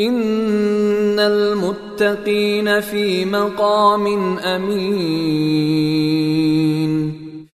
ان المتقين في مقام امين